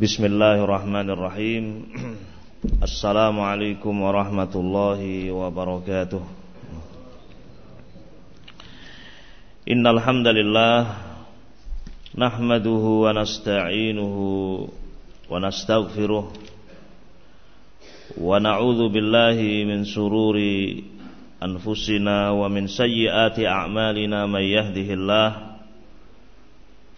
Bismillahirrahmanirrahim. Assalamualaikum warahmatullahi wabarakatuh. Innal hamdalillah nahmaduhu wa nasta'inuhu wa nastaghfiruh wa na'udzu billahi min sururi anfusina wa min sayyiati a'malina may yahdihillahu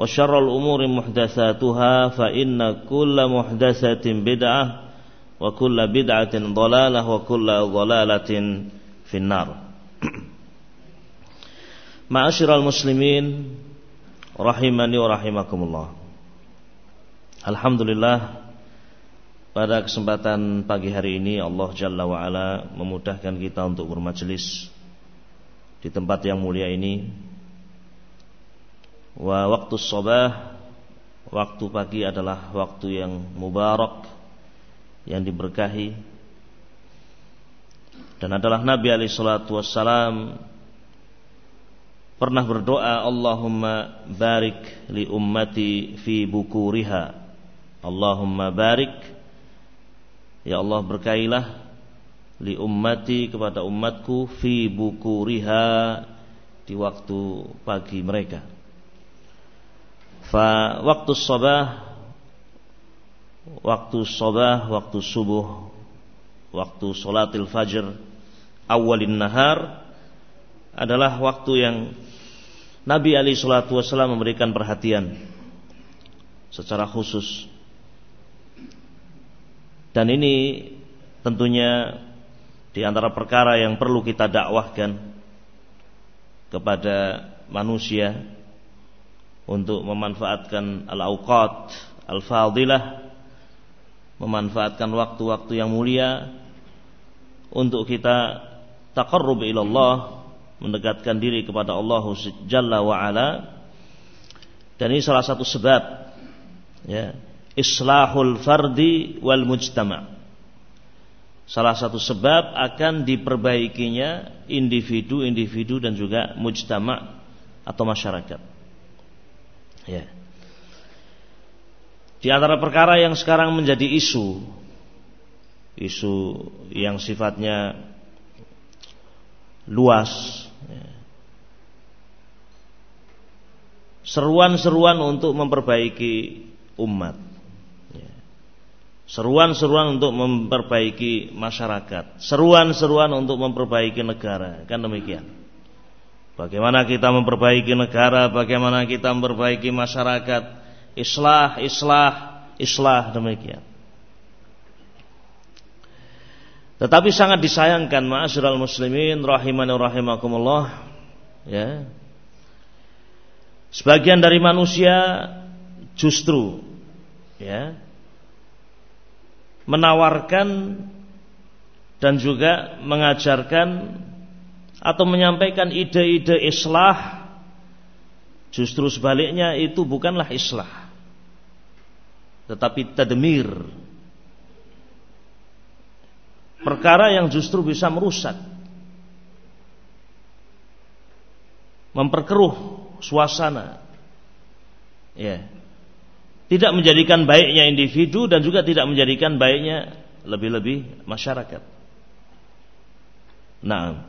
وشر الأمور محدثاتها فإن كل محدثة بدعة وكل بدعة ضلالة وكل ضلالة في النار معاشر المسلمين rahimani wa rahimakumullah Alhamdulillah pada kesempatan pagi hari ini Allah Jalla wa Ala memudahkan kita untuk bermajelis di tempat yang mulia ini Wa waktu sobah Waktu pagi adalah waktu yang mubarak Yang diberkahi. Dan adalah Nabi alaihi salatu wassalam Pernah berdoa Allahumma barik li ummati fi bukuriha. Allahumma barik Ya Allah berkailah Li ummati kepada umatku Fi bukuriha Di waktu pagi mereka Fa waktu sabah Waktu sabah Waktu subuh Waktu solatil fajr Awalin nahar Adalah waktu yang Nabi Ali Shallallahu Wasallam memberikan perhatian Secara khusus. Dan ini Tentunya Di antara perkara yang perlu kita dakwahkan Kepada manusia untuk memanfaatkan al-awqat al-fadilah memanfaatkan waktu-waktu yang mulia untuk kita taqarrub ila Allah mendekatkan diri kepada Allah Jalla wa ala. Dan ini salah satu sebab ya islahul fardi wal mujtama. Salah satu sebab akan diperbaikinya individu-individu dan juga mujtama atau masyarakat Ya. Di antara perkara yang sekarang menjadi isu, isu yang sifatnya luas, ya. seruan-seruan untuk memperbaiki umat, ya. seruan-seruan untuk memperbaiki masyarakat, seruan-seruan untuk memperbaiki negara, kan demikian. Bagaimana kita memperbaiki negara, bagaimana kita memperbaiki masyarakat. Islah, islah, islah demikian. Tetapi sangat disayangkan ma'asyiral muslimin rahimani rahimakumullah ya. Sebagian dari manusia justru ya menawarkan dan juga mengajarkan atau menyampaikan ide-ide islah justru sebaliknya itu bukanlah islah tetapi tadmir perkara yang justru bisa merusak memperkeruh suasana Ya. Tidak menjadikan baiknya individu dan juga tidak menjadikan baiknya lebih-lebih masyarakat. Nah,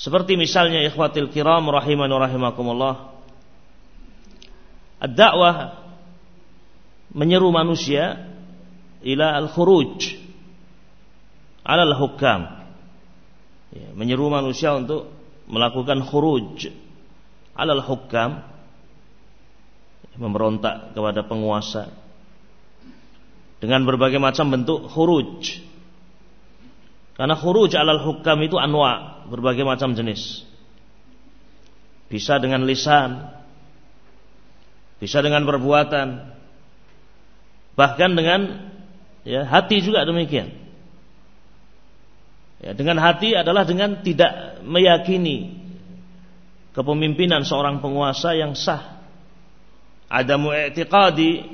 seperti misalnya ikhwatil kiram rahimani rahimakumullah. Ad-da'wah menyeru manusia ila al-khuruj ala al-hukam. Ya, menyeru manusia untuk melakukan khuruj ala al-hukam memberontak kepada penguasa dengan berbagai macam bentuk khuruj. Karena khuruj alal hukam itu anwa, berbagai macam jenis. Bisa dengan lisan, bisa dengan perbuatan, bahkan dengan ya, hati juga demikian. Ya, dengan hati adalah dengan tidak meyakini kepemimpinan seorang penguasa yang sah adamu i'tiqadi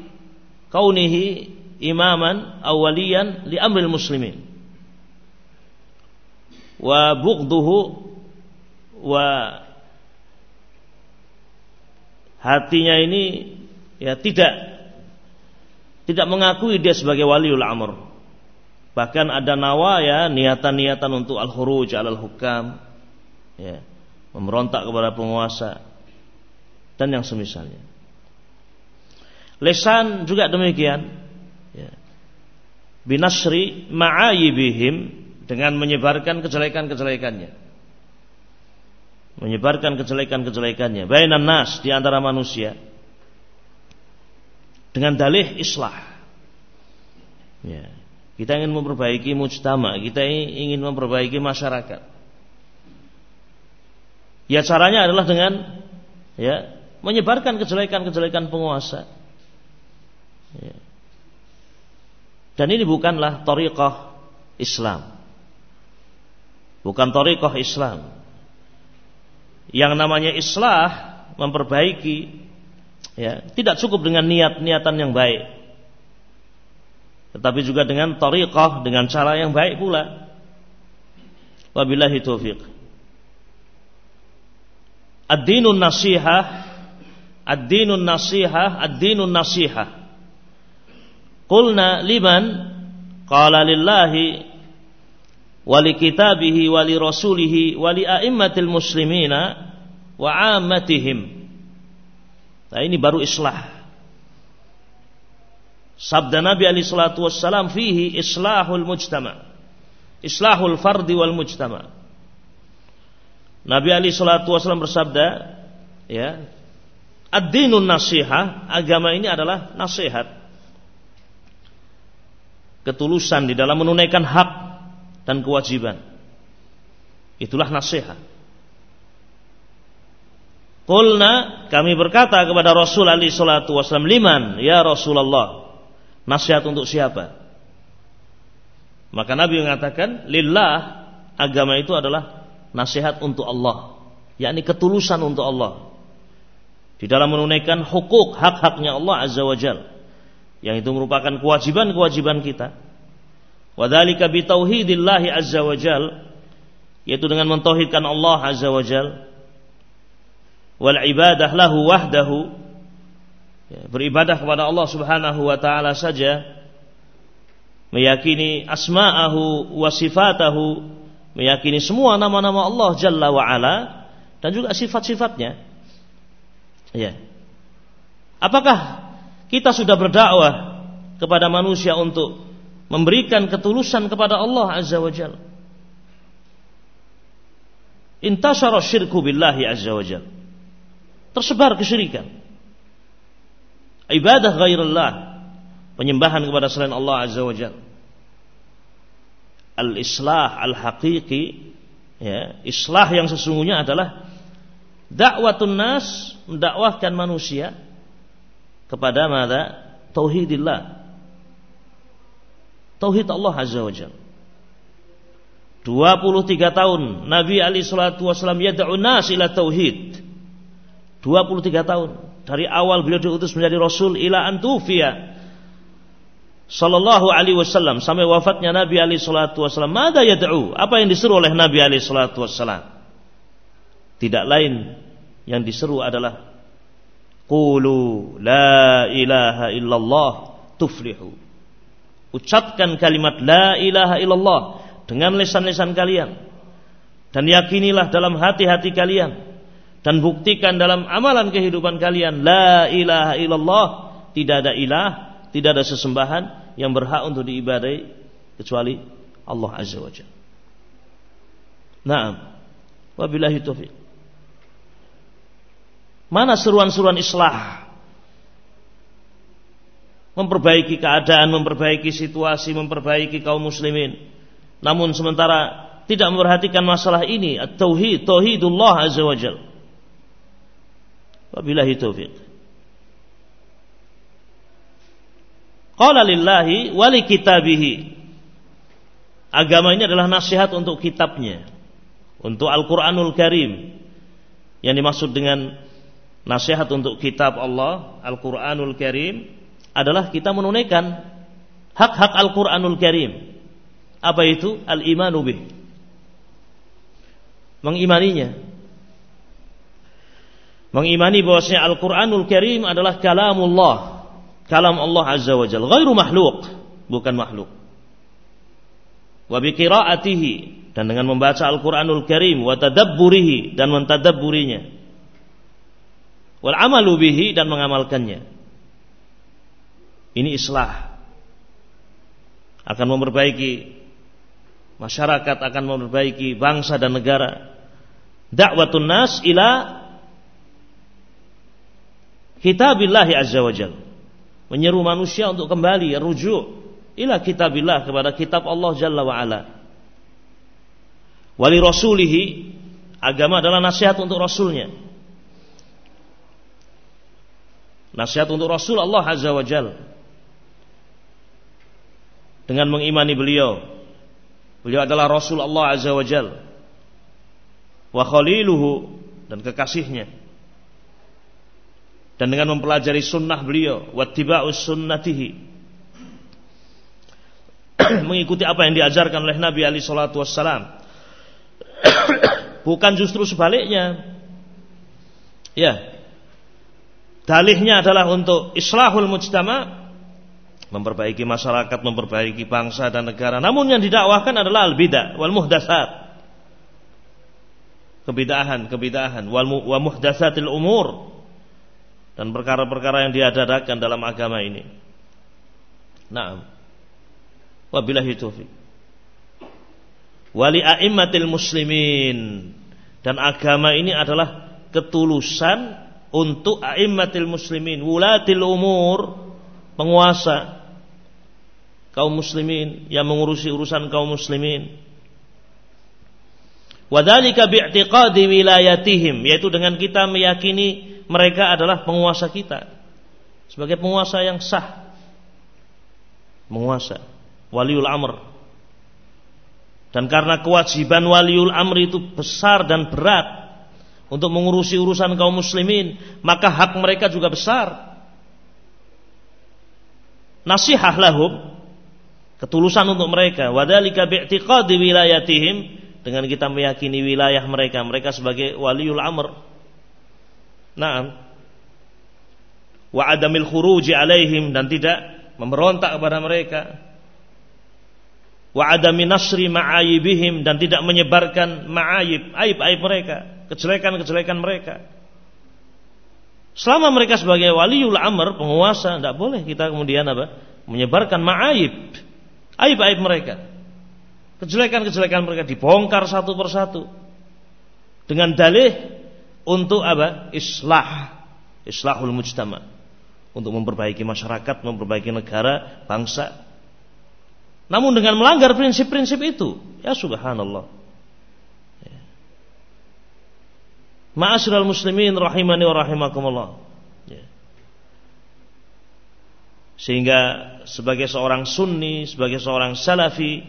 kaunihi imaman awalian li amril muslimin wa bughduhu wa hatinya ini ya tidak tidak mengakui dia sebagai waliul amr bahkan ada nawa ya niatan-niatan untuk al-khuruj alal hukam ya memberontak kepada penguasa dan yang semisalnya Lesan juga demikian. Ya. Binasri ma'ayibihim dengan menyebarkan kejelekan-kejelekannya. Menyebarkan kejelekan-kejelekannya. Bainan nas di antara manusia. Dengan dalih islah. Ya. Kita ingin memperbaiki mujtama, kita ingin memperbaiki masyarakat. Ya caranya adalah dengan ya menyebarkan kejelekan-kejelekan penguasa Ya. Dan ini bukanlah tariqah Islam. Bukan tariqah Islam. Yang namanya islah memperbaiki ya, tidak cukup dengan niat-niatan yang baik. Tetapi juga dengan tariqah dengan cara yang baik pula. Wabillahi taufiq. Ad-dinun nasihah Ad-dinun nasihah Ad-dinun nasihah Qulna liman? Qala lillahi wali kitabihi wali rasulihi wali a'immatil muslimina wa ammatihim. Nah ini baru islah. Sabda Nabi alaihi salatu wassalam fihi islahul mujtama. Islahul fardi wal mujtama. Nabi alaihi salatu wassalam bersabda, ya, ad-dinun nasihah, agama ini adalah nasihat ketulusan di dalam menunaikan hak dan kewajiban. Itulah nasihat. Qulna kami berkata kepada Rasul alaihi salatu wasallam liman ya Rasulullah nasihat untuk siapa? Maka Nabi mengatakan lillah agama itu adalah nasihat untuk Allah, yakni ketulusan untuk Allah. Di dalam menunaikan hukuk hak-haknya Allah Azza wa yang itu merupakan kewajiban-kewajiban kita. Wadhalika bitauhidillahi azza wa jal yaitu dengan mentauhidkan Allah azza wa jal. Wal ibadah lahu wahdahu ya, beribadah kepada Allah subhanahu wa ta'ala saja. Meyakini asma'ahu wa sifatahu meyakini semua nama-nama Allah jalla wa ala dan juga sifat-sifatnya. Ya. Apakah kita sudah berdakwah kepada manusia untuk memberikan ketulusan kepada Allah Azza wa Jalla. Intasara syirku billahi Azza wa Jalla. Tersebar kesyirikan. Ibadah ghairullah. Penyembahan kepada selain Allah Azza wa Jalla. Al-islah al-haqiqi ya, islah yang sesungguhnya adalah dakwatun nas mendakwahkan manusia kepada mada tauhidillah tauhid Allah azza wajalla 23 tahun Nabi Ali Shallallahu Wasallam yad'u nas ila tauhid 23 tahun dari awal beliau diutus menjadi rasul ila antufiya Sallallahu alaihi wasallam sampai wafatnya Nabi Ali Shallallahu Wasallam. Mada yad'u? Apa yang disuruh oleh Nabi Ali Shallallahu Wasallam? Tidak lain yang diseru adalah Qulu la ilaha illallah tuflihu. Ucapkan kalimat la ilaha illallah dengan lisan-lisan kalian dan yakinilah dalam hati-hati kalian dan buktikan dalam amalan kehidupan kalian la ilaha illallah tidak ada ilah, tidak ada sesembahan yang berhak untuk diibadai kecuali Allah Azza wa Jalla. Naam. Wabillahi taufiq. Mana seruan-seruan islah? Memperbaiki keadaan, memperbaiki situasi, memperbaiki kaum muslimin. Namun sementara tidak memperhatikan masalah ini, at-tauhid, tauhidullah azza wajal. Wabillahi taufiq. Qala lillahi wa li kitabihi. Agama ini adalah nasihat untuk kitabnya, untuk Al-Qur'anul Karim. Yang dimaksud dengan nasihat untuk kitab Allah Al-Qur'anul Karim adalah kita menunaikan hak-hak Al-Qur'anul Karim. Apa itu? Al-imanu bih. Mengimaninya. Mengimani bahwasanya Al-Qur'anul Karim adalah kalamullah. Kalam Allah Azza wa Jalla, ghairu makhluk, bukan makhluk. Wa bi dan dengan membaca Al-Qur'anul Karim wa tadabburihi dan mentadabburinya wal amalu dan mengamalkannya. Ini islah akan memperbaiki masyarakat, akan memperbaiki bangsa dan negara. Dakwatun nas ila kitabillahi azza wajal. Menyeru manusia untuk kembali rujuk ila kitabillah kepada kitab Allah jalla wa ala. Wali rasulihi agama adalah nasihat untuk rasulnya Nasihat untuk Rasul Allah Azza wa Jal. Dengan mengimani beliau. Beliau adalah Rasul Allah Azza wa Jal. Wa khaliluhu dan kekasihnya. Dan dengan mempelajari sunnah beliau. Wattiba'us sunnatihi. Mengikuti apa yang diajarkan oleh Nabi Ali Shallallahu Wasallam. Bukan justru sebaliknya. Ya, Dalihnya adalah untuk islahul mujtama, memperbaiki masyarakat, memperbaiki bangsa dan negara. Namun yang didakwahkan adalah al-bidah wal muhdasat. Kebidahan, kebidahan wal wa muhdasatil umur dan perkara-perkara yang diadakan dalam agama ini. Naam. Wabillahi taufiq. Wali a'immatil muslimin dan agama ini adalah ketulusan untuk a'immatil muslimin, wulatil umur, penguasa kaum muslimin yang mengurusi urusan kaum muslimin. Wadhalika bi'tiqadi wilayatihim yaitu dengan kita meyakini mereka adalah penguasa kita sebagai penguasa yang sah. Penguasa waliul amr. Dan karena kewajiban waliul amr itu besar dan berat untuk mengurusi urusan kaum muslimin, maka hak mereka juga besar. Nasihah lahum, ketulusan untuk mereka, wadalika bi'tiqadi wilayatihim dengan kita meyakini wilayah mereka, mereka sebagai waliul amr. Naam. Wa adamil khuruji alaihim dan tidak memberontak kepada mereka. Wa adami nasri ma'ayibihim dan tidak menyebarkan ma'ayib, aib-aib mereka kejelekan-kejelekan mereka. Selama mereka sebagai waliul amr, penguasa, tidak boleh kita kemudian apa? Menyebarkan ma'aib, aib-aib mereka. Kejelekan-kejelekan mereka dibongkar satu persatu. Dengan dalih untuk apa? Islah. Islahul mujtama. Untuk memperbaiki masyarakat, memperbaiki negara, bangsa. Namun dengan melanggar prinsip-prinsip itu, ya subhanallah. Ma'asyiral muslimin rahimani wa rahimakumullah. Ya. Sehingga sebagai seorang sunni, sebagai seorang salafi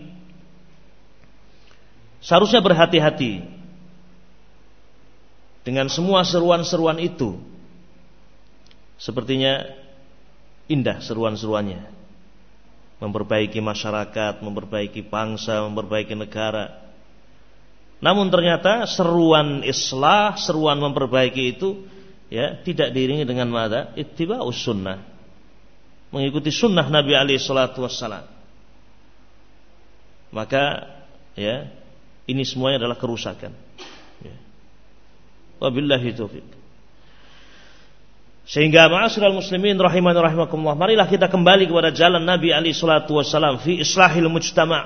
seharusnya berhati-hati dengan semua seruan-seruan itu. Sepertinya indah seruan-seruannya. Memperbaiki masyarakat, memperbaiki bangsa, memperbaiki negara namun ternyata seruan islah, seruan memperbaiki itu ya tidak diiringi dengan mada ittiba'us sunnah. Mengikuti sunnah Nabi alaihi salatu wassalam. Maka ya ini semuanya adalah kerusakan. Ya. wabillahi taufiq. Sehingga ma'asyiral muslimin rahimani rahimakumullah marilah kita kembali kepada jalan Nabi alaihi salatu wassalam fi islahil mujtama'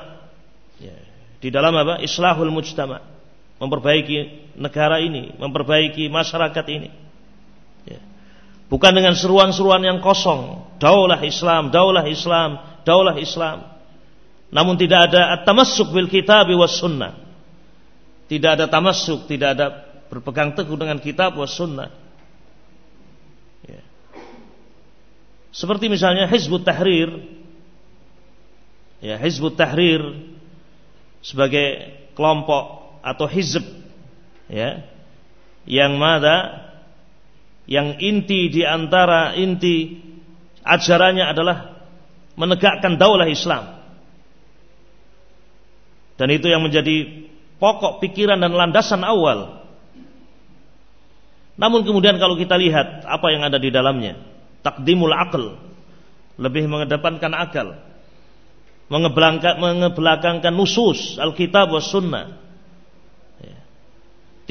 ya. Di dalam apa islahul mujtama' memperbaiki negara ini memperbaiki masyarakat ini ya. bukan dengan seruan-seruan yang kosong daulah Islam daulah Islam daulah Islam namun tidak ada at-tamassuk bil kitab was sunnah. Tidak ada tamasuk, tidak ada berpegang teguh dengan kitab was sunnah. Ya. Seperti misalnya Hizbut Tahrir. Ya, Hizbut Tahrir sebagai kelompok atau hizb ya yang mana yang inti di antara inti ajarannya adalah menegakkan daulah Islam dan itu yang menjadi pokok pikiran dan landasan awal. Namun kemudian kalau kita lihat apa yang ada di dalamnya, takdimul akal, lebih mengedepankan akal, mengebelakangkan nusus Alkitab was sunnah. Ya.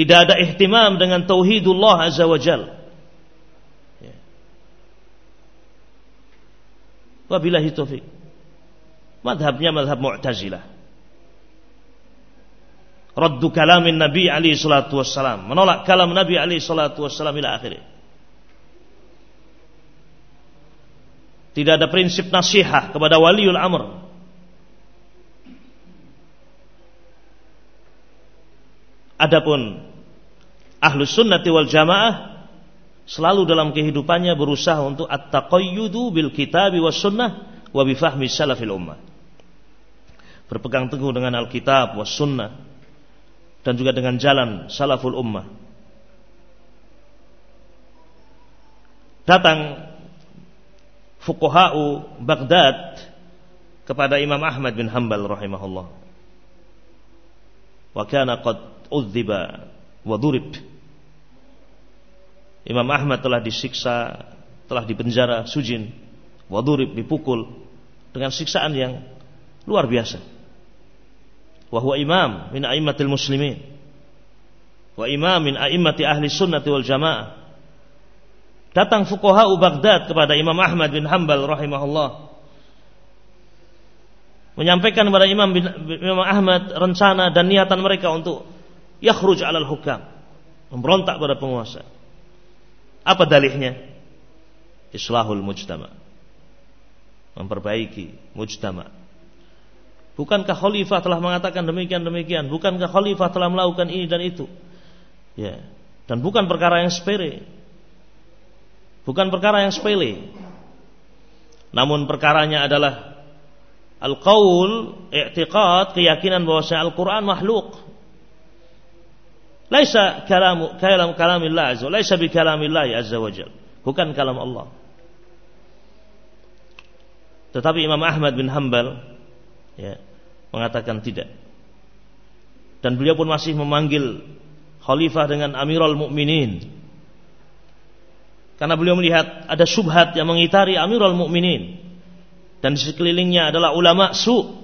Tidak ada ihtimam dengan tauhidullah azza wa jal. Ya. Wabillahi taufik. Madhabnya madhab Mu'tazilah raddu kalamin Nabi alaihi salatu wassalam, menolak kalam Nabi alaihi salatu wassalam ila akhirnya. Tidak ada prinsip nasihat kepada waliul amr. Adapun ahlu sunnati wal jamaah selalu dalam kehidupannya berusaha untuk at-taqayyudu bil kitabi was sunnah wa bifahmi salafil ummah. Berpegang teguh dengan Alkitab was sunnah dan juga dengan jalan salaful ummah. Datang fuqaha'u Baghdad kepada Imam Ahmad bin Hanbal rahimahullah. Wa kana qad udhiba wa durib. Imam Ahmad telah disiksa, telah dipenjara sujin, wa durib dipukul dengan siksaan yang luar biasa. Wa huwa imam min a'immatil muslimin. Wa imam min a'immati ahli sunnati wal jamaah. Datang fuqaha Baghdad kepada Imam Ahmad bin Hanbal rahimahullah. Menyampaikan kepada Imam bin, Imam Ahmad rencana dan niatan mereka untuk yakhruj alal hukam memberontak pada penguasa apa dalihnya islahul mujtama memperbaiki mujtama Bukankah khalifah telah mengatakan demikian demikian? Bukankah khalifah telah melakukan ini dan itu? Ya. Dan bukan perkara yang sepele. Bukan perkara yang sepele. Namun perkaranya adalah al-qaul, i'tiqad, keyakinan bahwa Al-Qur'an makhluk. Laisa kalamu kalam kalamillah azza laisa bi kalamillah azza wajal. Bukan kalam Allah. Tetapi Imam Ahmad bin Hanbal ya, mengatakan tidak. Dan beliau pun masih memanggil khalifah dengan Amirul Mukminin. Karena beliau melihat ada subhat yang mengitari Amirul Mukminin dan di sekelilingnya adalah ulama su.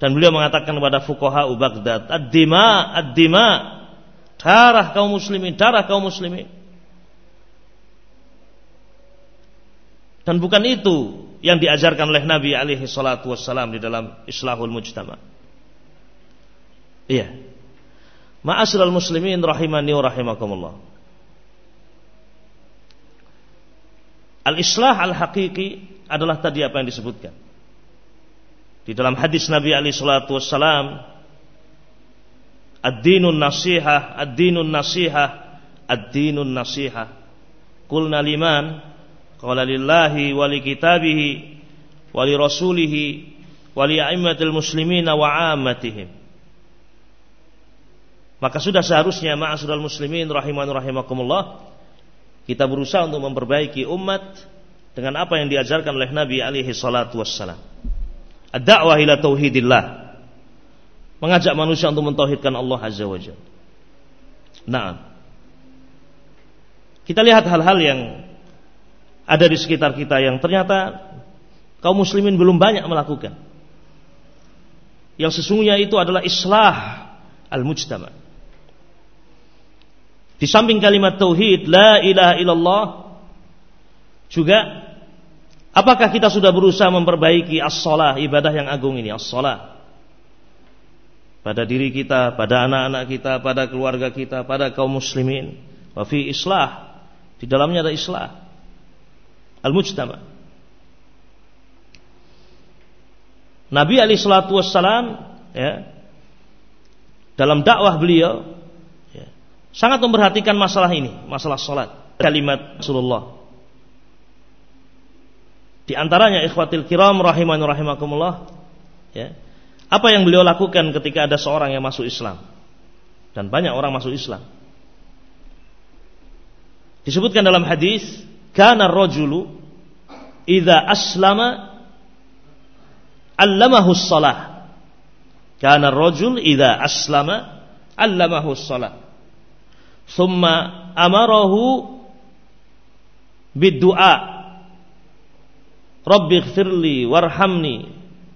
Dan beliau mengatakan kepada fuqaha Baghdad, "Ad-dima, ad-dima." Darah kaum muslimin, darah kaum muslimin. Dan bukan itu yang diajarkan oleh Nabi alaihi salatu wassalam di dalam islahul mujtama. Iya. Ma'asyiral muslimin rahimani wa rahimakumullah. Al-islah al-haqiqi adalah tadi apa yang disebutkan. Di dalam hadis Nabi alaihi salatu wassalam Ad-dinun nasihah, ad-dinun nasihah, ad-dinun nasihah. Qulna liman Qala lillahi wa li kitabihi wa li rasulihi wa a'immatil wa. Maka sudah seharusnya ma'asyiral muslimin rahiman rahimakumullah kita berusaha untuk memperbaiki umat dengan apa yang diajarkan oleh Nabi alaihi salatu wassalam. Ad-da'wah ila tauhidillah. Mengajak manusia untuk mentauhidkan Allah azza wajalla. Nah, Kita lihat hal-hal yang ada di sekitar kita yang ternyata kaum muslimin belum banyak melakukan. Yang sesungguhnya itu adalah islah al-mujtama. Di samping kalimat tauhid la ilaha illallah juga apakah kita sudah berusaha memperbaiki as-shalah ibadah yang agung ini as-shalah pada diri kita, pada anak-anak kita, pada keluarga kita, pada kaum muslimin. Wa fi islah di dalamnya ada islah al-mujtama. Nabi Ali Shallallahu Wasallam ya, dalam dakwah beliau ya, sangat memperhatikan masalah ini, masalah sholat. Kalimat Rasulullah. Di antaranya ikhwatil kiram rahimani rahimakumullah. Ya, apa yang beliau lakukan ketika ada seorang yang masuk Islam? Dan banyak orang masuk Islam. Disebutkan dalam hadis, kana rajulu idza aslama allamahu shalah. Kana rajul idza aslama allamahu shalah. Thumma amarahu bid-du'a. Rabbi ighfirli warhamni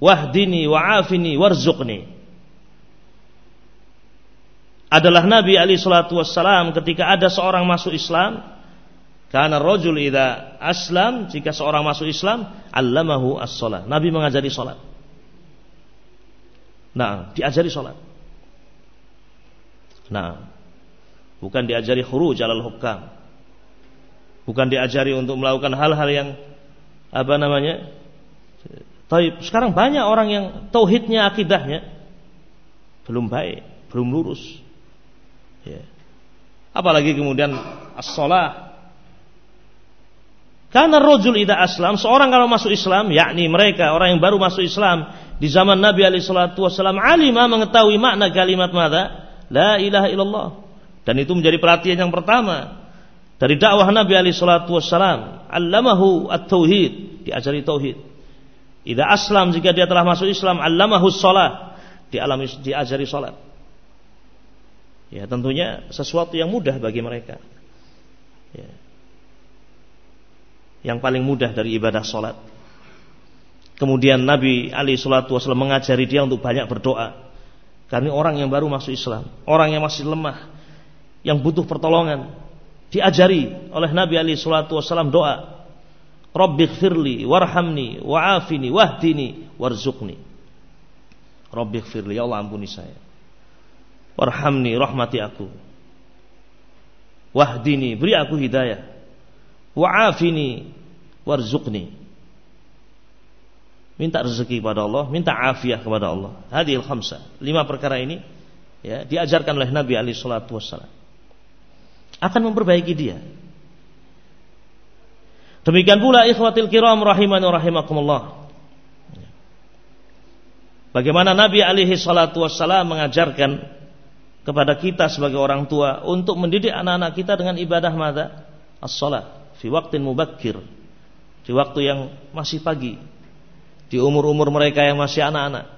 wahdini wa'afini warzuqni. Adalah Nabi Ali Shallallahu Wasallam ketika ada seorang masuk Islam, karena rojul ida aslam jika seorang masuk Islam, allamahu as-salat. Nabi mengajari salat. Nah, diajari salat. Nah, bukan diajari khuruj alal hukam. Bukan diajari untuk melakukan hal-hal yang apa namanya? Taib. Sekarang banyak orang yang tauhidnya akidahnya belum baik, belum lurus. Ya. Apalagi kemudian as-salah karena rojul ida aslam, seorang kalau masuk Islam, yakni mereka orang yang baru masuk Islam di zaman Nabi Ali Shallallahu Wasallam, alima mengetahui makna kalimat mada, la ilaha illallah. Dan itu menjadi perhatian yang pertama dari dakwah Nabi Ali Shallallahu Wasallam. Allamahu at-tauhid, diajari tauhid. Ida aslam jika dia telah masuk Islam, allamahu sholat, dialami diajari sholat. Ya tentunya sesuatu yang mudah bagi mereka. Ya yang paling mudah dari ibadah sholat. Kemudian Nabi Ali Shallallahu Wasallam mengajari dia untuk banyak berdoa. Karena orang yang baru masuk Islam, orang yang masih lemah, yang butuh pertolongan, diajari oleh Nabi Ali Shallallahu Wasallam doa. Rabbi firli, warhamni, wa'afini, wahdini, warzuqni. Rabbi firli, ya Allah ampuni saya. Warhamni, rahmati aku. Wahdini, beri aku hidayah wa'afini warzuqni minta rezeki kepada Allah minta afiah kepada Allah hadil khamsa lima perkara ini ya diajarkan oleh Nabi alaihi salatu wassalam akan memperbaiki dia. Demikian pula ikhwatil kiram rahimani rahimakumullah. Bagaimana Nabi alaihi salatu wassalam mengajarkan kepada kita sebagai orang tua untuk mendidik anak-anak kita dengan ibadah mata as-salat fi waktin mubakir di waktu yang masih pagi. Di umur-umur mereka yang masih anak-anak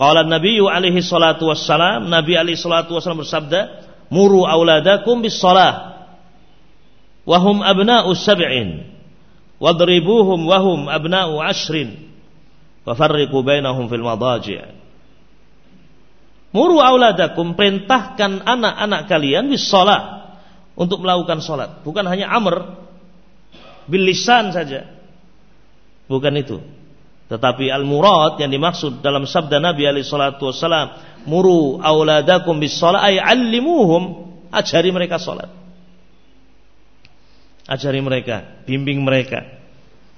Qala Nabi alaihi salatu wassalam Nabi alaihi salatu wassalam bersabda muru auladakum bis salah wahum abna'u sab'in wadribuhum wahum abna'u ashrin wa farriqu bainahum fil madaji' Muru auladakum perintahkan anak-anak kalian bis sholat untuk melakukan sholat. Bukan hanya amr bil lisan saja. Bukan itu. Tetapi al murad yang dimaksud dalam sabda Nabi alaihi salatu wasalam, muru auladakum bis sholat ay allimuhum ajari mereka sholat. Ajari mereka, bimbing mereka.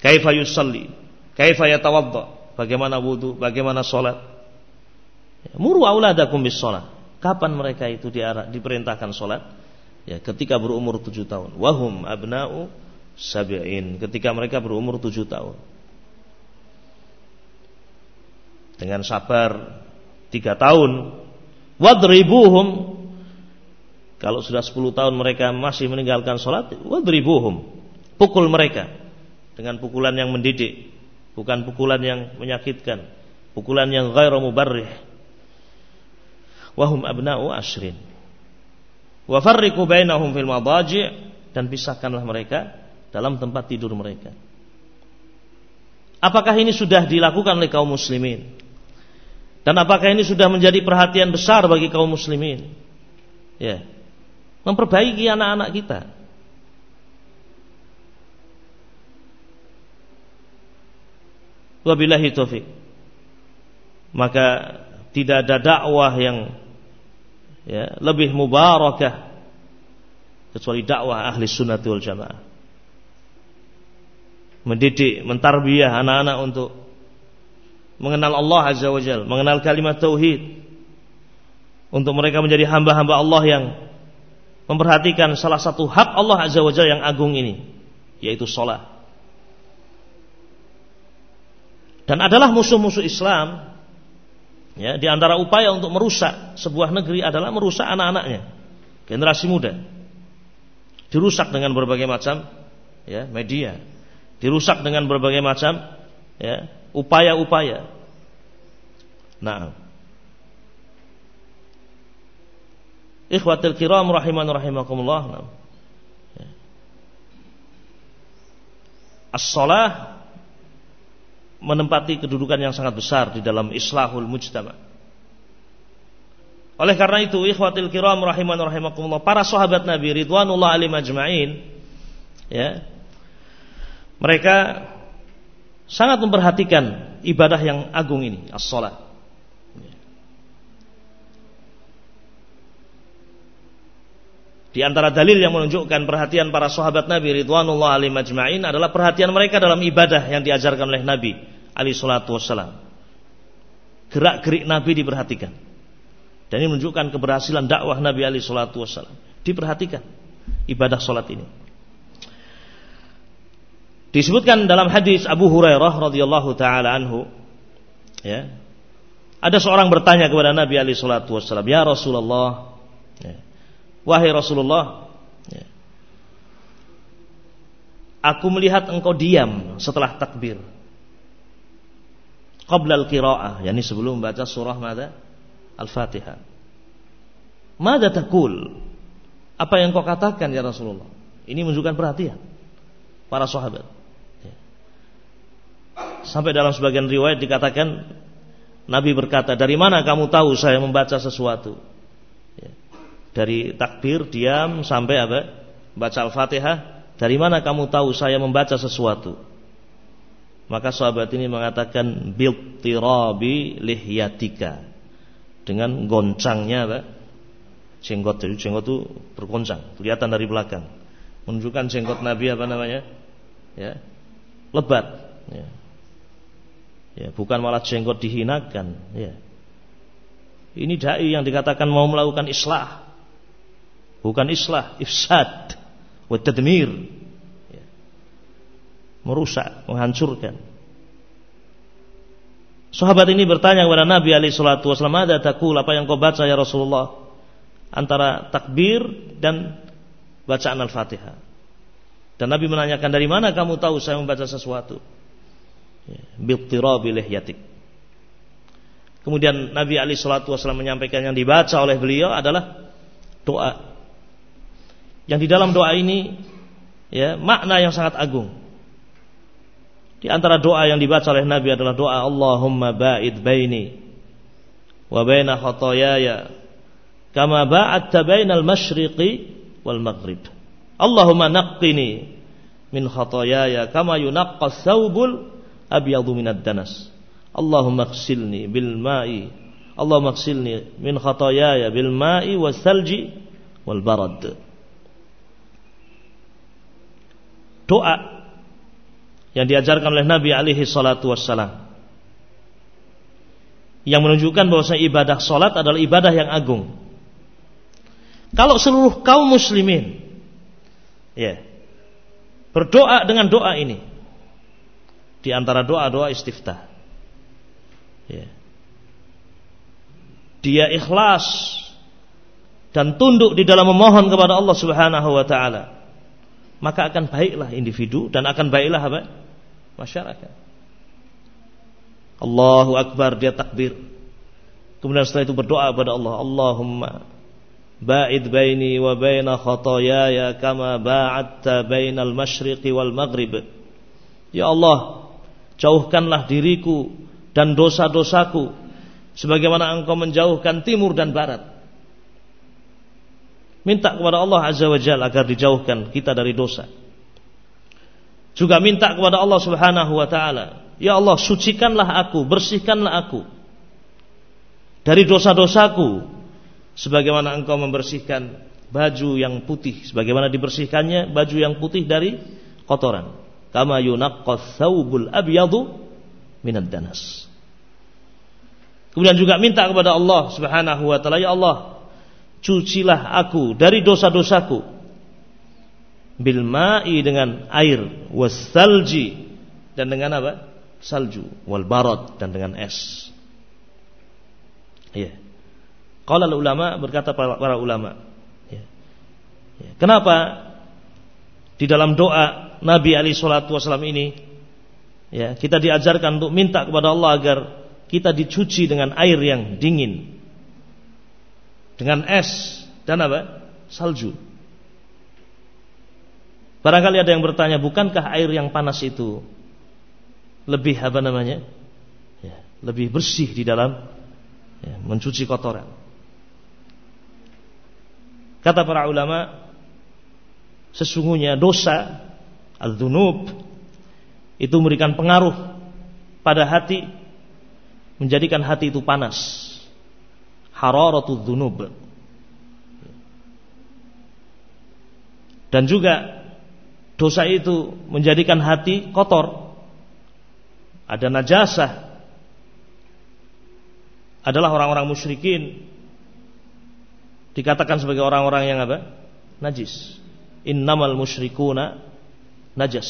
Kaifa yusalli, kaifa yatawadda, bagaimana wudu, bagaimana sholat Muru auladakum bis sholat. Kapan mereka itu diarah, diperintahkan sholat? Ya, ketika berumur tujuh tahun. Wahum abna'u sabi'in. Ketika mereka berumur tujuh tahun. Dengan sabar tiga tahun. Wadribuhum. Kalau sudah sepuluh tahun mereka masih meninggalkan sholat. Wadribuhum. Pukul mereka. Dengan pukulan yang mendidik. Bukan pukulan yang menyakitkan. Pukulan yang ghairu mubarrih wahum abna'u ashrin Wa farriqu bainahum fil madaji' dan pisahkanlah mereka dalam tempat tidur mereka. Apakah ini sudah dilakukan oleh kaum muslimin? Dan apakah ini sudah menjadi perhatian besar bagi kaum muslimin? Ya. Memperbaiki anak-anak kita. Wabillahi taufik. Maka tidak ada dakwah yang ya, lebih mubarakah kecuali dakwah ahli sunnah wal jamaah. Mendidik, mentarbiah anak-anak untuk mengenal Allah Azza wa Jal, mengenal kalimat tauhid. Untuk mereka menjadi hamba-hamba Allah yang memperhatikan salah satu hak Allah Azza wa Jal yang agung ini, yaitu sholat. dan adalah musuh-musuh Islam ya di antara upaya untuk merusak sebuah negeri adalah merusak anak-anaknya generasi muda dirusak dengan berbagai macam ya media dirusak dengan berbagai macam ya upaya-upaya nah ikhwatul kiram rahiman rahimakumullah nah. Ya. as-salah menempati kedudukan yang sangat besar di dalam islahul mujtama. Oleh karena itu, ikhwatil kiram rahiman rahimakumullah, para sahabat Nabi ridwanullah alim ajma'in ya. Mereka sangat memperhatikan ibadah yang agung ini, as-salat. Di antara dalil yang menunjukkan perhatian para sahabat Nabi ridwanullah alim ajma'in adalah perhatian mereka dalam ibadah yang diajarkan oleh Nabi alaihi salatu wassalam. Gerak-gerik Nabi diperhatikan. Dan ini menunjukkan keberhasilan dakwah Nabi alaihi salatu wassalam. Diperhatikan ibadah salat ini. Disebutkan dalam hadis Abu Hurairah radhiyallahu taala anhu ya. Ada seorang bertanya kepada Nabi alaihi salatu wassalam, "Ya Rasulullah, ya, Wahai Rasulullah ya. Aku melihat engkau diam setelah takbir Qabla al-qira'ah Yani sebelum membaca surah mada Al-Fatihah Mada takul Apa yang kau katakan ya Rasulullah Ini menunjukkan perhatian Para sahabat. Sampai dalam sebagian riwayat dikatakan Nabi berkata Dari mana kamu tahu saya membaca sesuatu dari takbir diam sampai apa? Baca Al-Fatihah. Dari mana kamu tahu saya membaca sesuatu? Maka sahabat ini mengatakan biltirabi lihyatika. Dengan goncangnya apa? Jenggot jadi jenggot itu bergoncang, kelihatan dari belakang. Menunjukkan jenggot Nabi apa namanya? Ya. Lebat, ya. Ya, bukan malah jenggot dihinakan, ya. Ini dai yang dikatakan mau melakukan islah, bukan islah, ifsad, wa tadmir. Ya. Merusak, menghancurkan. Sahabat ini bertanya kepada Nabi alaihi salatu wasallam, "Ada takul apa yang kau baca ya Rasulullah?" Antara takbir dan bacaan Al-Fatihah. Dan Nabi menanyakan, "Dari mana kamu tahu saya membaca sesuatu?" Ya, Bittirabi lihyatik. Kemudian Nabi alaihi salatu wasallam menyampaikan yang dibaca oleh beliau adalah doa yang di dalam doa ini ya makna yang sangat agung. Di antara doa yang dibaca oleh Nabi adalah doa Allahumma ba'id baini wa baina khotoyaya kama ba'adta bainal masyriqi wal maghrib. Allahumma naqqini min khotoyaya kama yunaqqa thawbul abyadu minad danas. Allahumma ghsilni bil ma'i Allahumma ghsilni min khotoyaya bil ma'i was salji wal barad. doa yang diajarkan oleh Nabi alaihi salatu wassalam yang menunjukkan bahwa ibadah salat adalah ibadah yang agung. Kalau seluruh kaum muslimin ya berdoa dengan doa ini di antara doa-doa istiftah ya dia ikhlas dan tunduk di dalam memohon kepada Allah Subhanahu wa taala maka akan baiklah individu dan akan baiklah apa? masyarakat. Allahu Akbar dia takbir. Kemudian setelah itu berdoa kepada Allah, Allahumma ba'id baini wa baina khotoyaya kama ba'adta bainal masyriqi wal maghrib ya Allah jauhkanlah diriku dan dosa-dosaku sebagaimana engkau menjauhkan timur dan barat. Minta kepada Allah azza wa jalla agar dijauhkan kita dari dosa. Juga minta kepada Allah subhanahu wa taala ya Allah sucikanlah aku bersihkanlah aku dari dosa-dosaku sebagaimana engkau membersihkan baju yang putih sebagaimana dibersihkannya baju yang putih dari kotoran kama yunaqqas thawbul abyadu minad danas kemudian juga minta kepada Allah Subhanahu wa taala ya Allah cucilah aku dari dosa-dosaku bil ma'i dengan air wasalji dan dengan apa salju wal barad dan dengan es ya. Qala ulama berkata para, para ulama. Ya. Ya. Kenapa di dalam doa Nabi Ali Shallallahu Wasallam ini ya kita diajarkan untuk minta kepada Allah agar kita dicuci dengan air yang dingin dengan es dan apa salju. Barangkali ada yang bertanya, bukankah air yang panas itu lebih apa namanya? Ya, lebih bersih di dalam ya, mencuci kotoran. Kata para ulama, sesungguhnya dosa al-dzunub itu memberikan pengaruh pada hati menjadikan hati itu panas. Hararatul dzunub. Dan juga dosa itu menjadikan hati kotor. Ada najasah. Adalah orang-orang musyrikin dikatakan sebagai orang-orang yang apa? Najis. Innamal musyrikuna najas.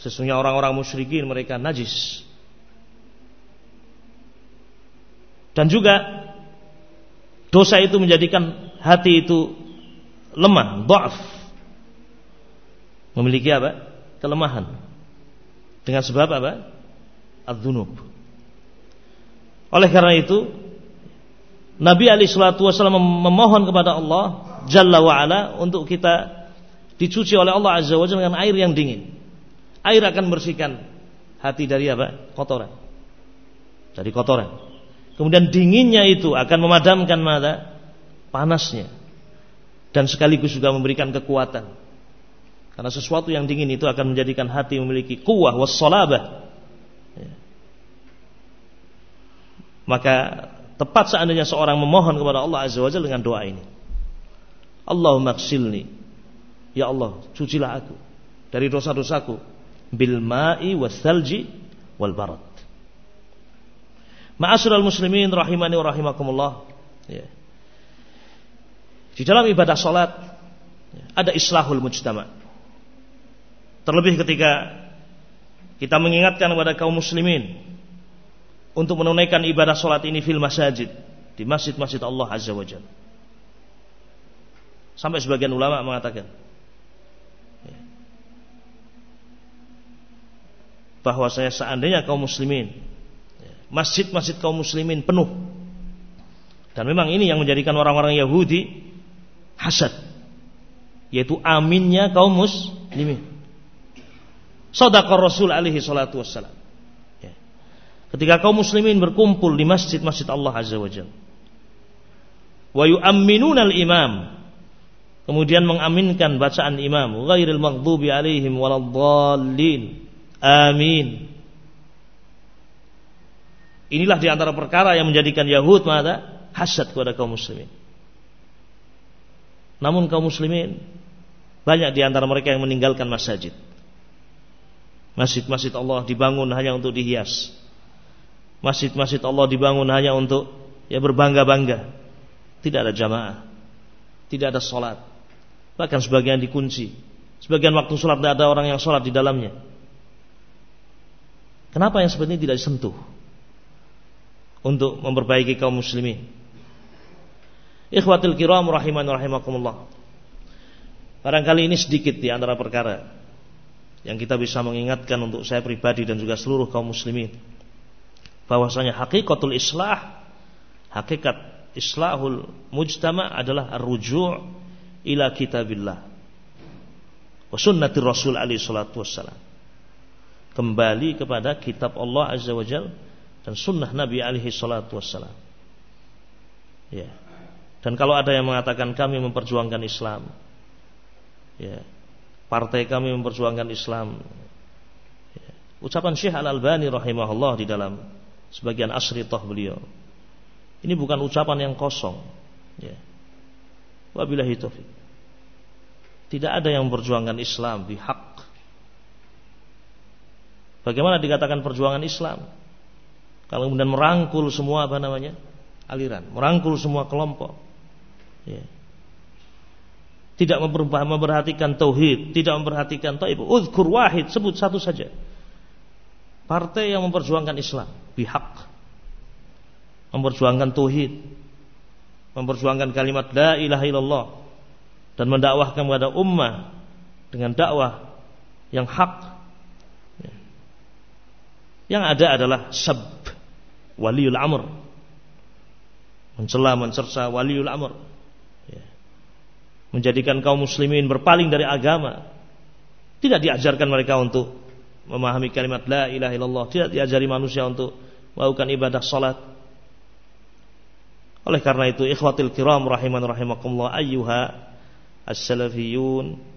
Sesungguhnya orang-orang musyrikin mereka najis. Dan juga dosa itu menjadikan hati itu lemah, dhaaf. Memiliki apa? Kelemahan. Dengan sebab apa? Adzunub. Oleh karena itu, Nabi Ali Shallallahu Wasallam memohon kepada Allah Jalla wa untuk kita dicuci oleh Allah Azza wa Jalla dengan air yang dingin. Air akan bersihkan hati dari apa? Kotoran. Dari kotoran. Kemudian dinginnya itu akan memadamkan mata panasnya dan sekaligus juga memberikan kekuatan. Karena sesuatu yang dingin itu akan menjadikan hati memiliki kuah wassalabah. Ya. Maka Tepat seandainya seorang memohon kepada Allah Azza wa Jalla dengan doa ini. Allahumma ksilni. Ya Allah, cucilah aku dari dosa-dosaku bil ma'i was salji wal barad. Ma'asyiral muslimin rahimani wa rahimakumullah. Ya. Di dalam ibadah salat ada islahul mujtama. Terlebih ketika kita mengingatkan kepada kaum muslimin untuk menunaikan ibadah sholat ini fil masajid di masjid-masjid Allah Azza wa Jalla. Sampai sebagian ulama mengatakan bahwa saya seandainya kaum muslimin ya, masjid-masjid kaum muslimin penuh. Dan memang ini yang menjadikan orang-orang Yahudi hasad yaitu aminnya kaum muslimin. Sadaqar Rasul alaihi salatu wassalam. Ketika kaum muslimin berkumpul di masjid-masjid Allah Azza wa Jalla wa al-imam kemudian mengaminkan bacaan imam ghairil maghdubi alaihim waladdallin amin inilah di antara perkara yang menjadikan Yahud mata hasad kepada kaum muslimin namun kaum muslimin banyak di antara mereka yang meninggalkan masjid Masjid-masjid Allah dibangun hanya untuk dihias Masjid-masjid Allah dibangun hanya untuk ya berbangga-bangga. Tidak ada jamaah. Tidak ada sholat. Bahkan sebagian dikunci. Sebagian waktu sholat tidak ada orang yang sholat di dalamnya. Kenapa yang ini tidak disentuh? Untuk memperbaiki kaum muslimin. Ikhwatil kiram rahiman rahimakumullah. Barangkali ini sedikit di antara perkara yang kita bisa mengingatkan untuk saya pribadi dan juga seluruh kaum muslimin bahwasanya hakikatul islah hakikat islahul mujtama adalah rujuk ila kitabillah wa sunnati Rasul alaihi salatu wassalam. Kembali kepada kitab Allah Azza wa Jal dan sunnah Nabi alaihi salatu wassalam. Ya. Dan kalau ada yang mengatakan kami memperjuangkan Islam, ya, partai kami memperjuangkan Islam. Ya. Ucapan Syekh Al Albani rahimahullah di dalam sebagian asritah beliau. Ini bukan ucapan yang kosong. Ya. Wabillahi taufiq. Tidak ada yang memperjuangkan Islam bihak. Bagaimana dikatakan perjuangan Islam? Kalau kemudian merangkul semua apa namanya? aliran, merangkul semua kelompok. Ya. Tidak memperhatikan tauhid, tidak memperhatikan taib. Uzkur wahid, sebut satu saja. Partai yang memperjuangkan Islam, bihak. Memperjuangkan tauhid, memperjuangkan kalimat la ilaha illallah dan mendakwahkan kepada ummah dengan dakwah yang hak. Yang ada adalah sab waliul amr. Mencela, mencerca waliul amr. Ya. Menjadikan kaum muslimin berpaling dari agama. Tidak diajarkan mereka untuk memahami kalimat la ilaha illallah. Tidak diajari manusia untuk melakukan ibadah salat. Oleh karena itu ikhwatil kiram rahiman rahimakumullah ayyuha as-salafiyun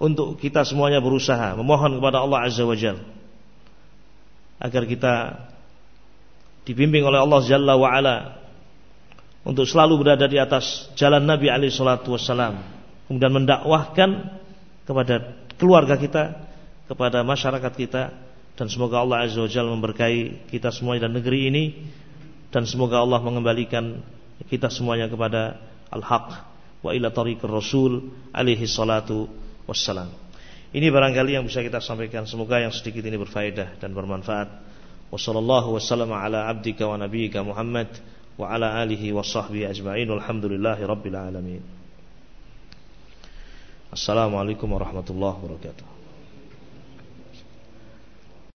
untuk kita semuanya berusaha memohon kepada Allah Azza wa Jal. Agar kita dibimbing oleh Allah Jalla wa ala untuk selalu berada di atas jalan Nabi alaihi salatu wasallam kemudian mendakwahkan kepada keluarga kita kepada masyarakat kita dan semoga Allah Azza wa Jalla memberkahi kita semuanya dan negeri ini dan semoga Allah mengembalikan kita semuanya kepada al-haq wa ila tariqir rasul alaihi salatu wassalam. Ini barangkali yang bisa kita sampaikan. Semoga yang sedikit ini berfaedah dan bermanfaat. Wassallallahu wasallam ala abdika wa Muhammad wa ala alihi wa sahbihi ajma'in. Walhamdulillahi rabbil alamin. Assalamualaikum warahmatullahi wabarakatuh.